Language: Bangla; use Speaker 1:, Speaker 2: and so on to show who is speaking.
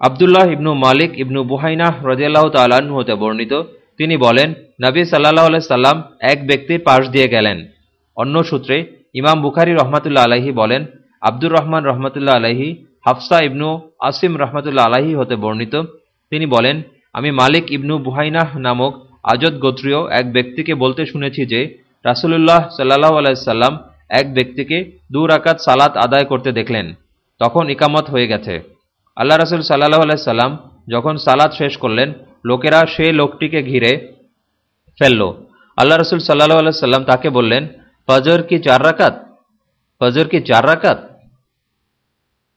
Speaker 1: আবদুল্লাহ ইবনু মালিক ইবনু বুহাইনাহ রদিয়াল্লাহ তাল্লাহ্ন হতে বর্ণিত। তিনি বলেন, নবী সাল্লাহ সাল্লাম এক ব্যক্তির পাশ দিয়ে গেলেন। অন্য সূত্রে ইমাম বুখারি রহমাতুল্লা আলাহি বলেন, আব্দুর রহমান রহমতুল্লাহ আলাহি হাফসা ইবনু আসিম রহমতুল্লা আলাহি হতে বর্ণিত। তিনি বলেন, আমি মালিক ইবনু বুহাইনাহ নামক আজদ গোত্রীয় এক ব্যক্তিকে বলতে শুনেছি যে, রাসুলুল্লাহ সাল্লাহ আলাইসাল্লাম এক ব্যক্তিকে দু রাকাত সালাত আদায় করতে দেখলেন। তখন ইকামত হয়ে গেছে। আল্লাহ রসুল সাল্লাহ আলাইসাল্লাম যখন সালাদ শেষ করলেন, লোকেরা সে লোকটিকে ঘিরে ফেলল। আল্লাহ রসুল সাল্লাহ আলাইসাল্লাম তাকে বললেন, ফজর কি চার রাকাত? ফজর কি চার রাকাত?